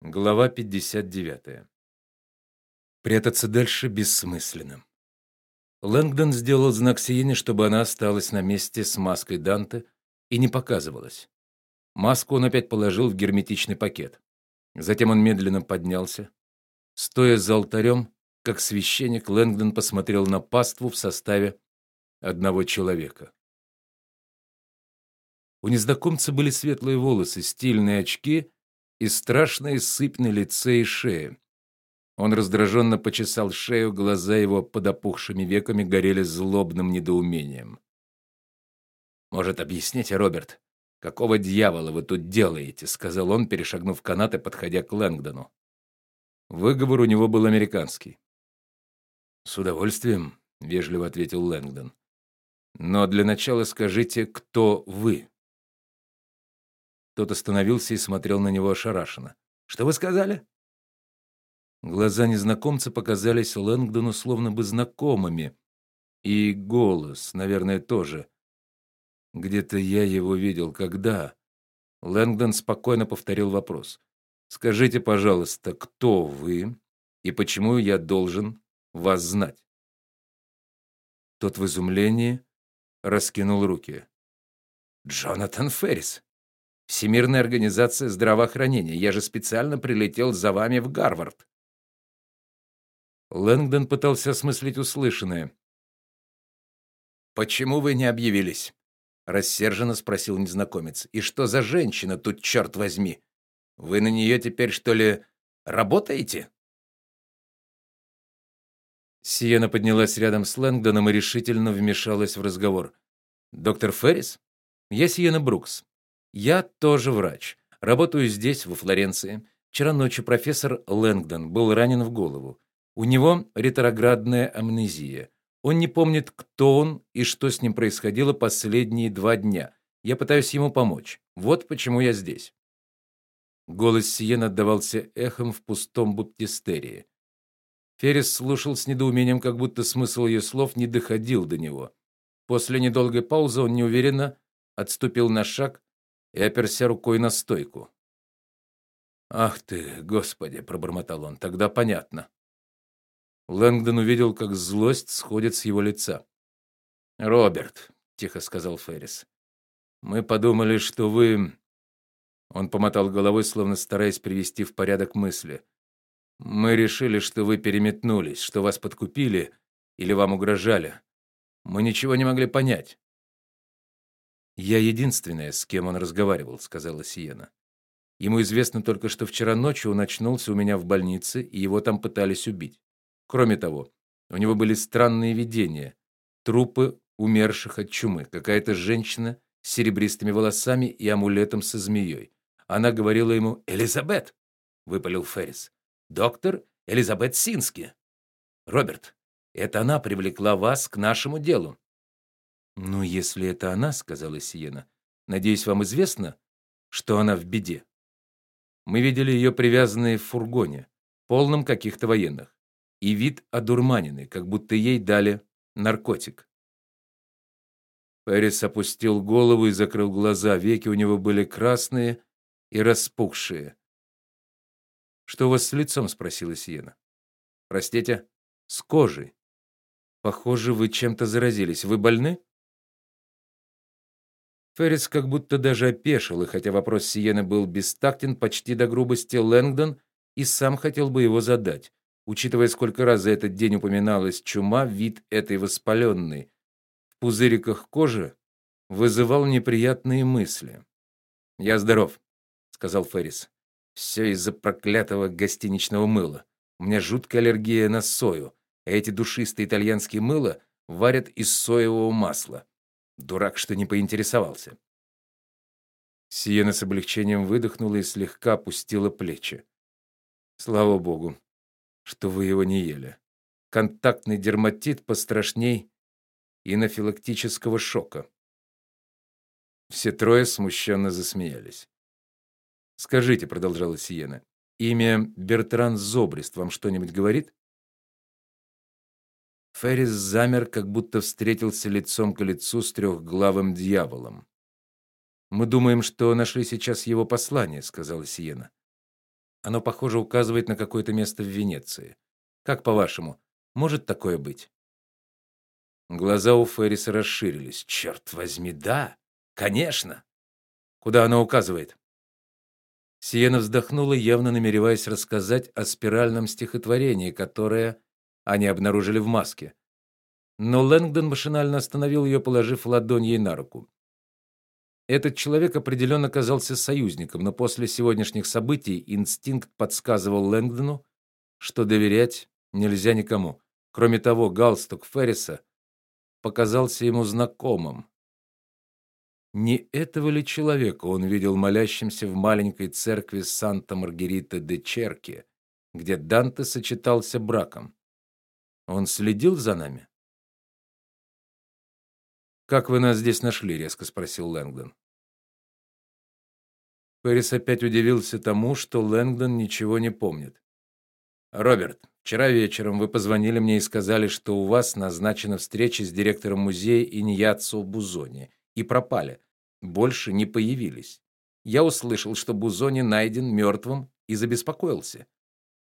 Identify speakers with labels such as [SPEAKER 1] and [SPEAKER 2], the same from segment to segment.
[SPEAKER 1] Глава 59. Прятаться дальше бессмысленно. Лэнгдон сделал знак Сиене, чтобы она осталась на месте с маской Данте и не показывалась. Маску он опять положил в герметичный пакет. Затем он медленно поднялся. Стоя за алтарем, как священник, Лэнгдон посмотрел на паству в составе одного человека. У незнакомца были светлые волосы, стильные очки и страшная сыпь на лице и шее. Он раздраженно почесал шею, глаза его под опухшими веками горели злобным недоумением. Может, объясните, Роберт, какого дьявола вы тут делаете, сказал он, перешагнув канат и подходя к Лэнгдону. Выговор у него был американский. С удовольствием, вежливо ответил Лэнгдон. Но для начала скажите, кто вы? Тот остановился и смотрел на него ошарашенно. Что вы сказали? Глаза незнакомца показались Лэнгдону словно бы знакомыми, и голос, наверное, тоже. Где-то я его видел, когда? Лэнгдон спокойно повторил вопрос. Скажите, пожалуйста, кто вы и почему я должен вас знать? Тот в изумлении раскинул руки. Джонатан Феррис. Всемирная организация здравоохранения. Я же специально прилетел за вами в Гарвард. Лэнгдон пытался осмыслить услышанное. Почему вы не объявились? рассерженно спросил незнакомец. И что за женщина тут, черт возьми? Вы на нее теперь что ли работаете? Сиена поднялась рядом с Лэнгдоном и решительно вмешалась в разговор. Доктор Феррис? Я Сиена Брукс. Я тоже врач. Работаю здесь, во Флоренции. Вчера ночью профессор Лэнгдон был ранен в голову. У него ретроградная амнезия. Он не помнит, кто он и что с ним происходило последние два дня. Я пытаюсь ему помочь. Вот почему я здесь. Голос Сиен отдавался эхом в пустом баптистерии. Феррис слушал с недоумением, как будто смысл ее слов не доходил до него. После недолгой паузы он неуверенно отступил на шаг и оперся рукой на стойку. Ах ты, господи, пробормотал он. Тогда понятно. Лэнгдон увидел, как злость сходит с его лица. "Роберт", тихо сказал Феррис. "Мы подумали, что вы Он помотал головой, словно стараясь привести в порядок мысли. Мы решили, что вы переметнулись, что вас подкупили или вам угрожали. Мы ничего не могли понять. Я единственная, с кем он разговаривал, сказала Сиена. Ему известно только, что вчера ночью он очнулся у меня в больнице, и его там пытались убить. Кроме того, у него были странные видения: трупы умерших от чумы, какая-то женщина с серебристыми волосами и амулетом со змеей. Она говорила ему: "Элизабет", выпалил Феррис. "Доктор Элизабет Сински. Роберт, это она привлекла вас к нашему делу. Ну, если это она, сказала Сиена. Надеюсь, вам известно, что она в беде. Мы видели ее привязанной в фургоне, полном каких-то военных, и вид одурманенный, как будто ей дали наркотик. Пэрис опустил голову и закрыл глаза, веки у него были красные и распухшие. Что у вас с лицом, спросила Сиена. Простите, с кожей. Похоже, вы чем-то заразились. Вы больны? Феррис как будто даже опешил, и хотя вопрос Сиены был бестактен почти до грубости, Лэнгдон и сам хотел бы его задать. Учитывая, сколько раз за этот день упоминалась чума, вид этой воспаленной в пузыриках кожи вызывал неприятные мысли. "Я здоров", сказал Феррис. «Все из-за проклятого гостиничного мыла. У меня жуткая аллергия на сою, а эти душистые итальянские мыла варят из соевого масла. Дурак, что не поинтересовался. Сиена с облегчением выдохнула и слегка опустила плечи. Слава богу, что вы его не ели. Контактный дерматит пострашней анафилактического шока. Все трое смущенно засмеялись. Скажите, продолжала Сиена, имя Бертран Зобрист вам что-нибудь говорит? Феррис замер, как будто встретился лицом к лицу с трехглавым дьяволом. Мы думаем, что нашли сейчас его послание, сказала Сиена. Оно, похоже, указывает на какое-то место в Венеции. Как по-вашему, может такое быть? Глаза у Ферриса расширились. «Черт возьми, да. Конечно. Куда оно указывает? Сиена вздохнула, явно намереваясь рассказать о спиральном стихотворении, которое они обнаружили в маске. Но Лэнгдон машинально остановил ее, положив ладонь ей на руку. Этот человек определенно казался союзником, но после сегодняшних событий инстинкт подсказывал Лэнгдону, что доверять нельзя никому. Кроме того, галстук Ферриса показался ему знакомым. Не этого ли человека он видел молящимся в маленькой церкви Санта-Маргарита де Черки, где Данте сочетался браком? Он следил за нами. Как вы нас здесь нашли? резко спросил Лэнгдон. Пэрис опять удивился тому, что Лэнгдон ничего не помнит. Роберт, вчера вечером вы позвонили мне и сказали, что у вас назначена встреча с директором музея Иньяцо Бузони и пропали. Больше не появились. Я услышал, что Бузони найден мертвым и забеспокоился.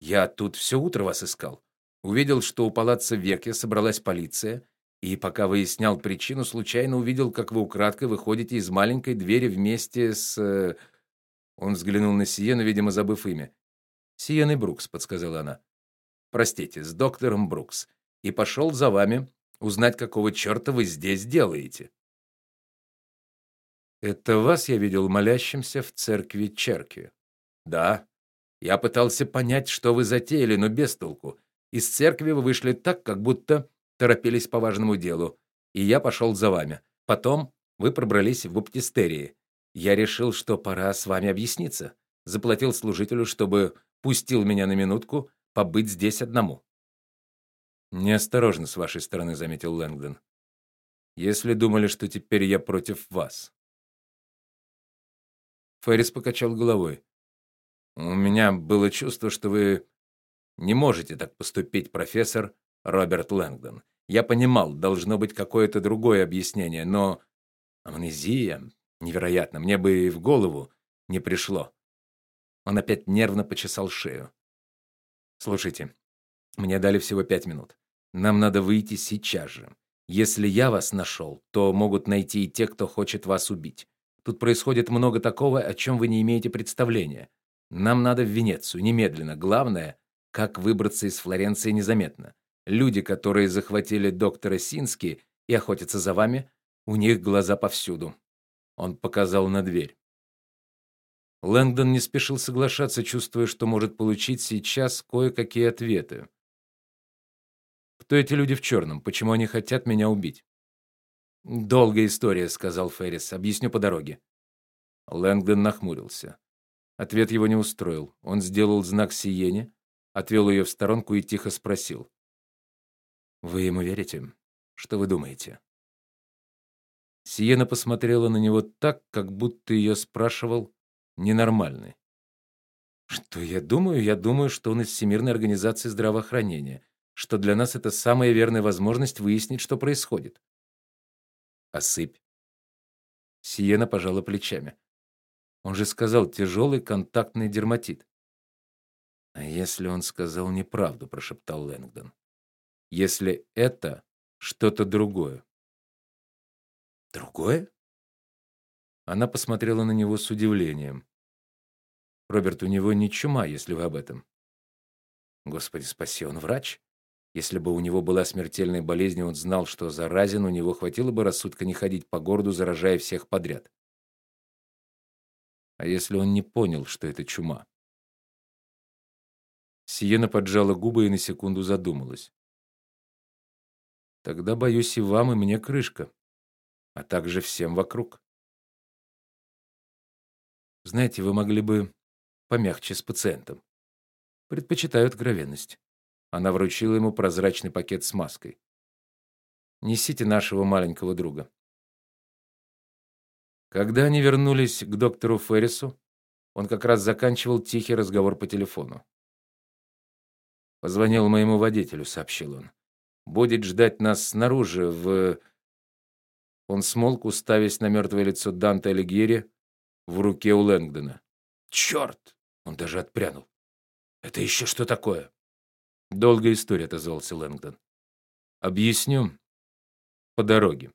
[SPEAKER 1] Я тут все утро вас искал. Увидел, что у палаца Векья собралась полиция, и пока выяснял причину, случайно увидел, как вы украдкой выходите из маленькой двери вместе с э, Он взглянул на Сиену, видимо, забыв имя. Сиены Брукс, подсказала она. Простите, с доктором Брукс. И пошел за вами узнать, какого черта вы здесь делаете. Это вас я видел молящимся в церкви Черки. Да. Я пытался понять, что вы затеяли, но без толку. Из церкви вы вышли так, как будто торопились по важному делу, и я пошел за вами. Потом вы пробрались в баптистерии. Я решил, что пора с вами объясниться. Заплатил служителю, чтобы пустил меня на минутку побыть здесь одному. Неосторожно с вашей стороны, заметил Лэнгдон. Если думали, что теперь я против вас. Феррис покачал головой. У меня было чувство, что вы не можете так поступить, профессор Роберт Лэнгдон. Я понимал, должно быть какое-то другое объяснение, но амнезия, невероятно, мне бы и в голову не пришло. Он опять нервно почесал шею. Слушайте, мне дали всего пять минут. Нам надо выйти сейчас же. Если я вас нашел, то могут найти и те, кто хочет вас убить. Тут происходит много такого, о чем вы не имеете представления. Нам надо в Венецию немедленно. Главное, как выбраться из Флоренции незаметно. Люди, которые захватили доктора Сински и охотятся за вами, у них глаза повсюду. Он показал на дверь. Лэнгдон не спешил соглашаться, чувствуя, что может получить сейчас кое-какие ответы. Кто эти люди в черном? Почему они хотят меня убить? Долгая история, сказал Феррис. Объясню по дороге. Лэнгдон нахмурился. Ответ его не устроил. Он сделал знак Сиене, отвел ее в сторонку и тихо спросил: вы ему верите? Что вы думаете? Сиена посмотрела на него так, как будто ее спрашивал ненормальный. Что я думаю? Я думаю, что он из Всемирной организации здравоохранения, что для нас это самая верная возможность выяснить, что происходит. Осыпь. Сиена пожала плечами. Он же сказал тяжелый контактный дерматит. А если он сказал неправду, прошептал Лэнгдон если это что-то другое. Другое? Она посмотрела на него с удивлением. Роберт, у него не чума, если вы об этом. Господи, спаси, он врач. Если бы у него была смертельная болезнь, он знал, что заразен, у него хватило бы рассудка не ходить по городу, заражая всех подряд. А если он не понял, что это чума? Сиена поджала губы и на секунду задумалась. Тогда боюсь и вам, и мне крышка, а также всем вокруг. Знаете, вы могли бы помягче с пациентом. Предпочитаю откровенность. Она вручила ему прозрачный пакет с маской. Несите нашего маленького друга. Когда они вернулись к доктору Феррису, он как раз заканчивал тихий разговор по телефону. Позвонил моему водителю, сообщил он будет ждать нас снаружи в Он смолк, уставясь на мертвое лицо Данте Алигьери в руке у Лэнгдона. «Черт!» Он даже отпрянул. Это еще что такое? Долгая история, отозвался Лэнгдон. Объясню по дороге.